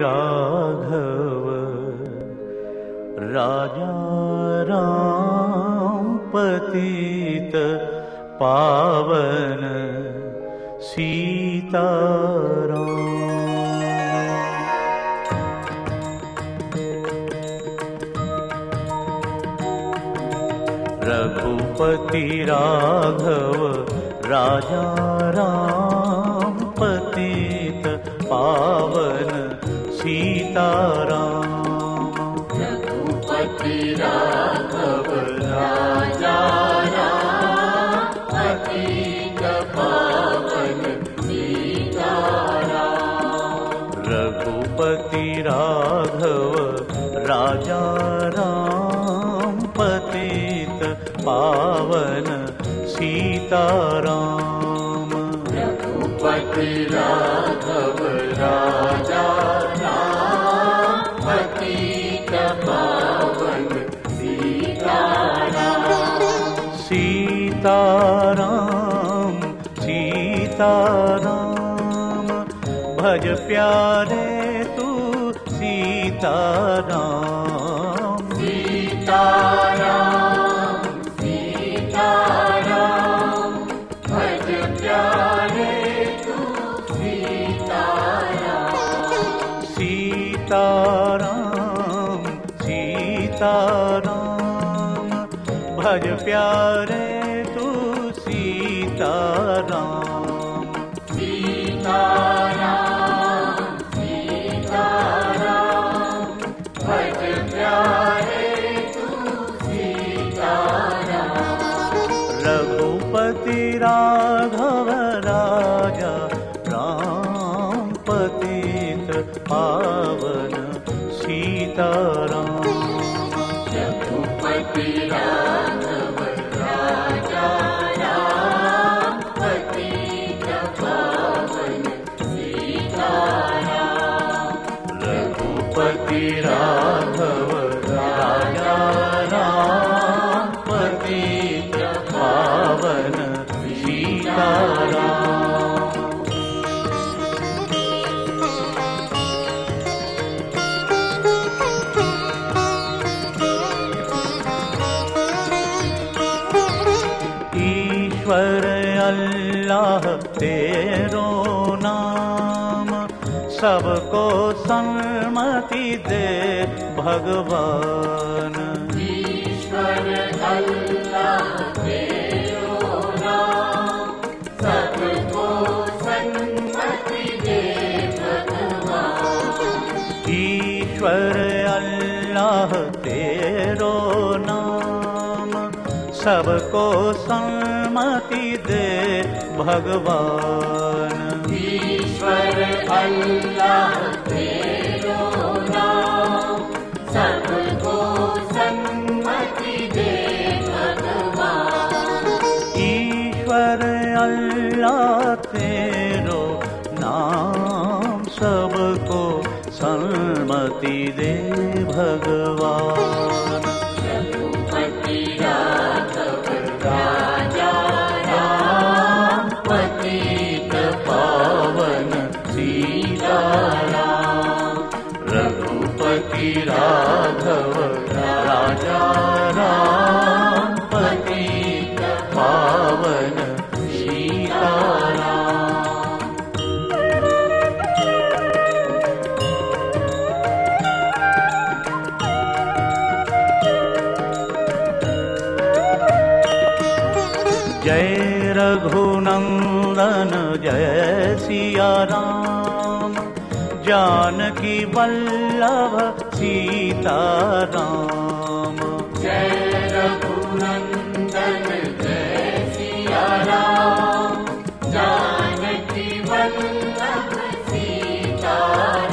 राघव। राजा राम पतित पावन सीताराम। रघुपति राघव राजा राम पावन सीताराम। रघुपति राघव राजा पावन सीताराम रघुपति राघव राजा राम पतित पावन सीताराम। रघुपति राघव सीताराम भज प्यारे तू सीताराम सीताराम तू भज प्यारे तू सीताराम ईश्वर अल्लाह तेरो नाम सबको सम्मति दे भगवान। ईश्वर अल्लाह तेरो नाम सबको सन्मति दे भगवान। ईश्वर अल्लाह तेरो नाम सबको सम्मति दे भगवान। ईश्वर अल्लाह तेरो नाम सबको सन्मति दे भगवान। ईश्वर अल्लाह तेरो नाम सबको सम्मति दे भगवान। जय रघुनंदन जय सिया राम जानकी वल्लभ सीताराम। जय रघुनंदन जय सिया राम जानकी वल्लभ सीताराम।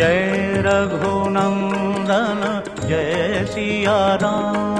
जय रघुनंदन जय सिया राम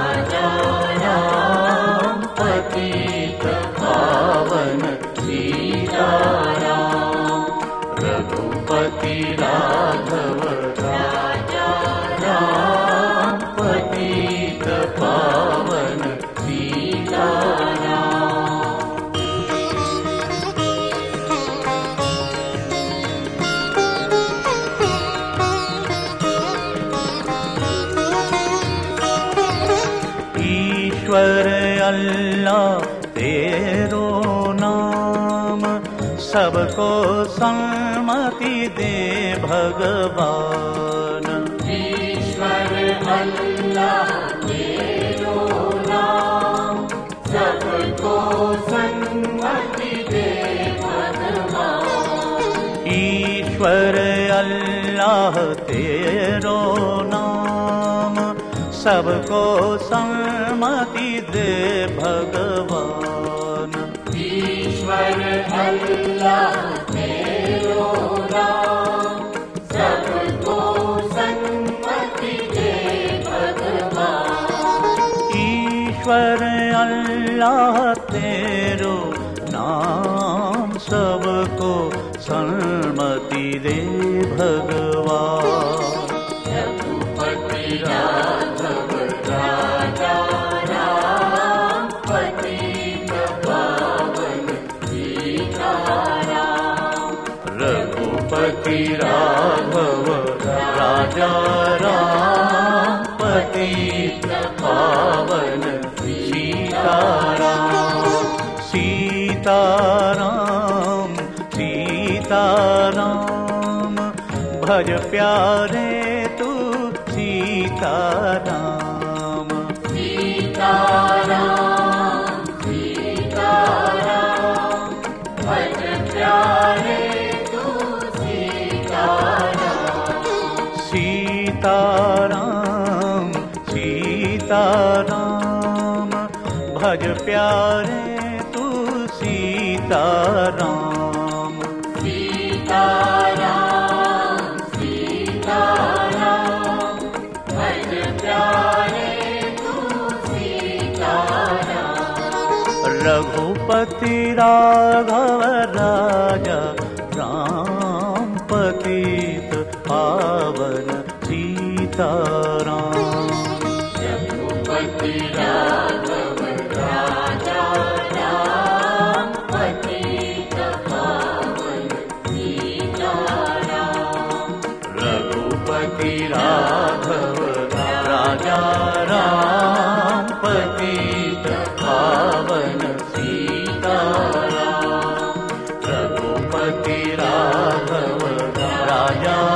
राजा सबको सम्मति दे भगवान। ईश्वर अल्लाह तेरो नाम। सबको सन्मति दे भगवान ईश्वर अल्लाह तेरो नाम। सबको सम्मति दे भगवान ईश्वर अल्लाह तेरो नाम सबको सन्मति दे भगवान। ईश्वर अल्लाह तेरो नाम सबको सम्मति दे भगवान। रघुपति राघव भज प्यारे तू सीताराम सीताराम सीताराम भज प्यारे तू सीताराम सीताराम सीताराम भज प्यारे तू सीताराम सीताराम रघुपति राघव राजा राम पतित पावन सीताराम राघव राजा।